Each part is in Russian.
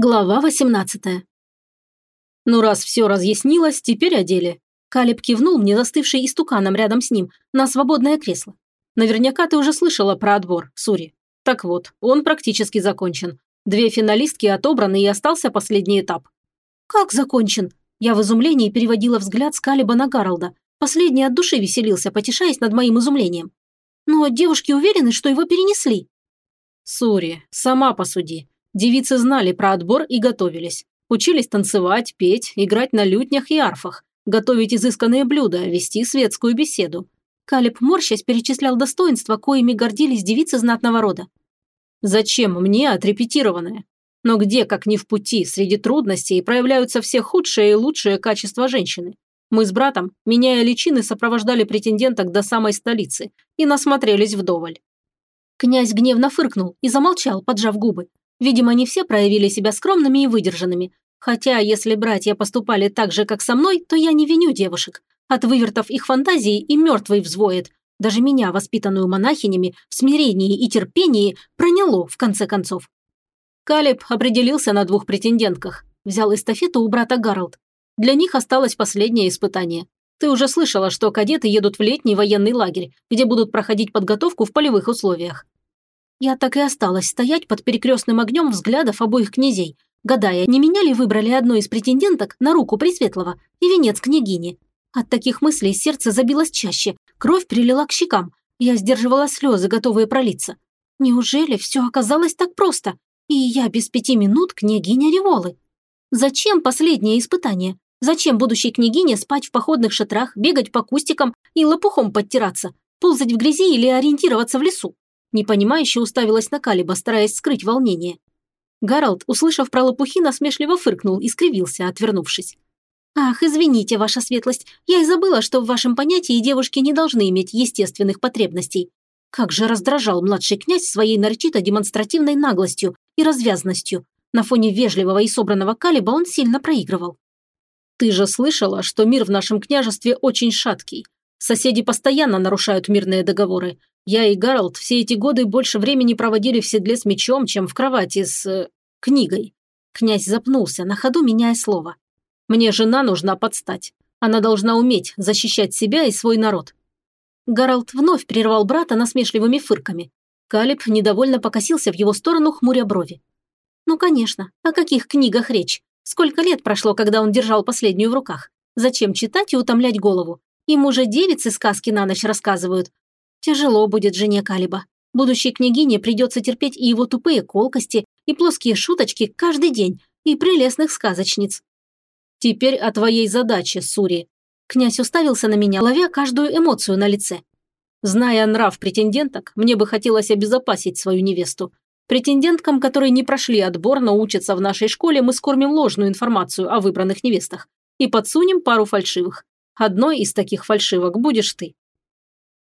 Глава 18 Ну раз все разъяснилось, теперь о деле. Калиб кивнул мне застывший истуканом рядом с ним на свободное кресло. Наверняка ты уже слышала про отбор, Сури. Так вот, он практически закончен. Две финалистки отобраны и остался последний этап. Как закончен? Я в изумлении переводила взгляд с Калиба на Гаролда. Последний от души веселился, потешаясь над моим изумлением. Но девушки уверены, что его перенесли. Сури, сама посуди. Девицы знали про отбор и готовились. Учились танцевать, петь, играть на лютнях и арфах, готовить изысканные блюда, вести светскую беседу. Калиб, морщась, перечислял достоинства, коими гордились девицы знатного рода. «Зачем мне отрепетированное? Но где, как ни в пути, среди трудностей проявляются все худшие и лучшие качества женщины? Мы с братом, меняя личины, сопровождали претенденток до самой столицы и насмотрелись вдоволь. Князь гневно фыркнул и замолчал, поджав губы. Видимо, не все проявили себя скромными и выдержанными. Хотя, если братья поступали так же, как со мной, то я не виню девушек. От вывертов их фантазии и мертвый взвоет. Даже меня, воспитанную монахинями, в смирении и терпении, проняло, в конце концов. Калиб определился на двух претендентках. Взял эстафету у брата Гарольд. Для них осталось последнее испытание. Ты уже слышала, что кадеты едут в летний военный лагерь, где будут проходить подготовку в полевых условиях. Я так и осталась стоять под перекрестным огнем взглядов обоих князей, гадая, не меня ли выбрали одной из претенденток на руку Пресветлого и венец княгини. От таких мыслей сердце забилось чаще, кровь прилила к щекам, я сдерживала слезы, готовые пролиться. Неужели все оказалось так просто? И я без пяти минут княгиня Револы. Зачем последнее испытание? Зачем будущей княгине спать в походных шатрах, бегать по кустикам и лопухом подтираться, ползать в грязи или ориентироваться в лесу? Непонимающе уставилась на Калиба, стараясь скрыть волнение. Гарольд, услышав про лопухи, насмешливо фыркнул и скривился, отвернувшись. «Ах, извините, ваша светлость, я и забыла, что в вашем понятии девушки не должны иметь естественных потребностей. Как же раздражал младший князь своей нарочито-демонстративной наглостью и развязностью. На фоне вежливого и собранного Калиба он сильно проигрывал. «Ты же слышала, что мир в нашем княжестве очень шаткий. Соседи постоянно нарушают мирные договоры. Я и Гарольд все эти годы больше времени проводили в седле с мечом, чем в кровати с... Э, книгой. Князь запнулся, на ходу меняя слово. Мне жена нужна подстать. Она должна уметь защищать себя и свой народ. Гарольд вновь прервал брата насмешливыми фырками. Калиб недовольно покосился в его сторону, хмуря брови. «Ну, конечно. О каких книгах речь? Сколько лет прошло, когда он держал последнюю в руках? Зачем читать и утомлять голову? Им уже девицы сказки на ночь рассказывают, Тяжело будет жене Калиба. Будущей княгине придется терпеть и его тупые колкости, и плоские шуточки каждый день, и прелестных сказочниц. Теперь о твоей задаче, Сури. Князь уставился на меня, ловя каждую эмоцию на лице. Зная нрав претенденток, мне бы хотелось обезопасить свою невесту. Претенденткам, которые не прошли отбор, но учатся в нашей школе, мы скормим ложную информацию о выбранных невестах и подсунем пару фальшивых. Одной из таких фальшивок будешь ты.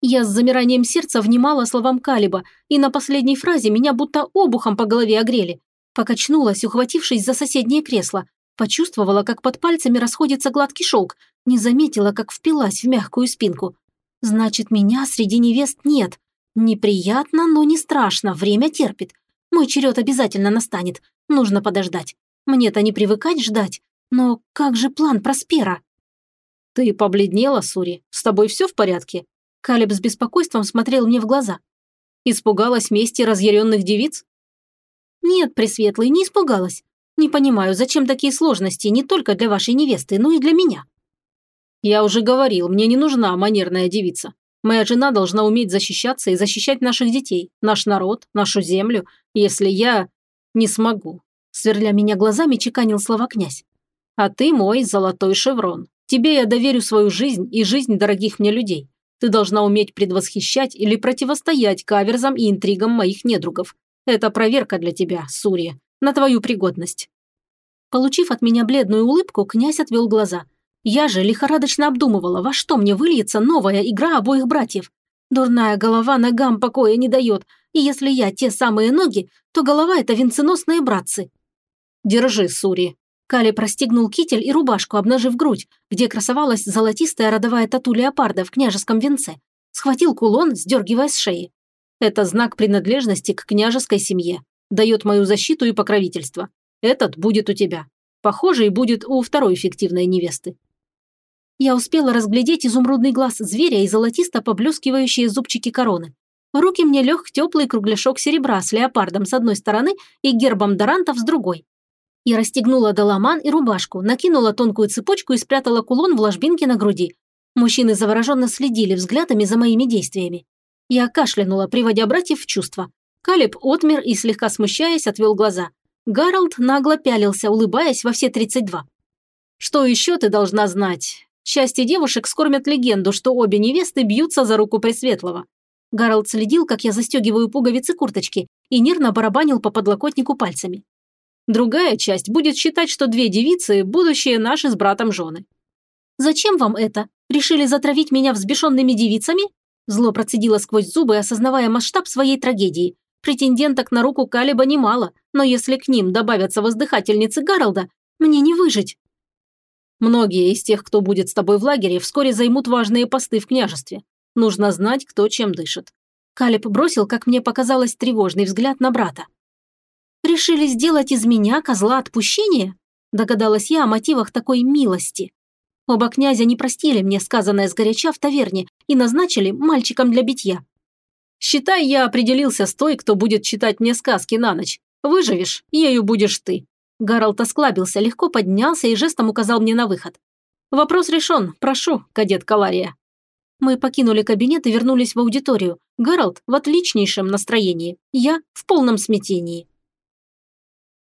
Я с замиранием сердца внимала словам Калиба, и на последней фразе меня будто обухом по голове огрели. Покачнулась, ухватившись за соседнее кресло. Почувствовала, как под пальцами расходится гладкий шелк. Не заметила, как впилась в мягкую спинку. Значит, меня среди невест нет. Неприятно, но не страшно. Время терпит. Мой черед обязательно настанет. Нужно подождать. Мне-то не привыкать ждать. Но как же план Проспера? Ты побледнела, Сури. С тобой все в порядке? Калеб с беспокойством смотрел мне в глаза. Испугалась мести разъяренных девиц? Нет, Пресветлый, не испугалась. Не понимаю, зачем такие сложности не только для вашей невесты, но и для меня. Я уже говорил, мне не нужна манерная девица. Моя жена должна уметь защищаться и защищать наших детей, наш народ, нашу землю, если я не смогу. Сверля меня глазами, чеканил слова князь. А ты мой золотой шеврон. Тебе я доверю свою жизнь и жизнь дорогих мне людей. Ты должна уметь предвосхищать или противостоять каверзам и интригам моих недругов. Это проверка для тебя, Сурья, на твою пригодность». Получив от меня бледную улыбку, князь отвел глаза. Я же лихорадочно обдумывала, во что мне выльется новая игра обоих братьев. Дурная голова ногам покоя не дает, и если я те самые ноги, то голова – это венценосные братцы. «Держи, Сури», Кали простегнул китель и рубашку, обнажив грудь, где красовалась золотистая родовая тату леопарда в княжеском венце. Схватил кулон, сдергивая с шеи. Это знак принадлежности к княжеской семье. Дает мою защиту и покровительство. Этот будет у тебя. Похожий будет у второй фиктивной невесты. Я успела разглядеть изумрудный глаз зверя и золотисто поблескивающие зубчики короны. В руки мне лег теплый кругляшок серебра с леопардом с одной стороны и гербом Дарантов с другой. Я расстегнула доломан и рубашку, накинула тонкую цепочку и спрятала кулон в ложбинке на груди. Мужчины завороженно следили взглядами за моими действиями. Я кашлянула, приводя братьев в чувство. Калиб отмер и, слегка смущаясь, отвел глаза. Гарольд нагло пялился, улыбаясь во все 32. «Что еще ты должна знать? Счастье девушек скормят легенду, что обе невесты бьются за руку Пресветлого. Гарольд следил, как я застегиваю пуговицы курточки и нервно барабанил по подлокотнику пальцами. Другая часть будет считать, что две девицы – будущие наши с братом жены. «Зачем вам это? Решили затравить меня взбешенными девицами?» Зло процедило сквозь зубы, осознавая масштаб своей трагедии. Претенденток на руку Калиба немало, но если к ним добавятся воздыхательницы Гарольда, мне не выжить. Многие из тех, кто будет с тобой в лагере, вскоре займут важные посты в княжестве. Нужно знать, кто чем дышит. Калиб бросил, как мне показалось, тревожный взгляд на брата. «Решили сделать из меня козла отпущения?» Догадалась я о мотивах такой милости. Оба князя не простили мне сказанное сгоряча в таверне и назначили мальчиком для битья. «Считай, я определился с той, кто будет читать мне сказки на ночь. Выживешь, ею будешь ты». Гаралт осклабился, легко поднялся и жестом указал мне на выход. «Вопрос решен. Прошу, кадет Калария». Мы покинули кабинет и вернулись в аудиторию. Гарольд в отличнейшем настроении. Я в полном смятении.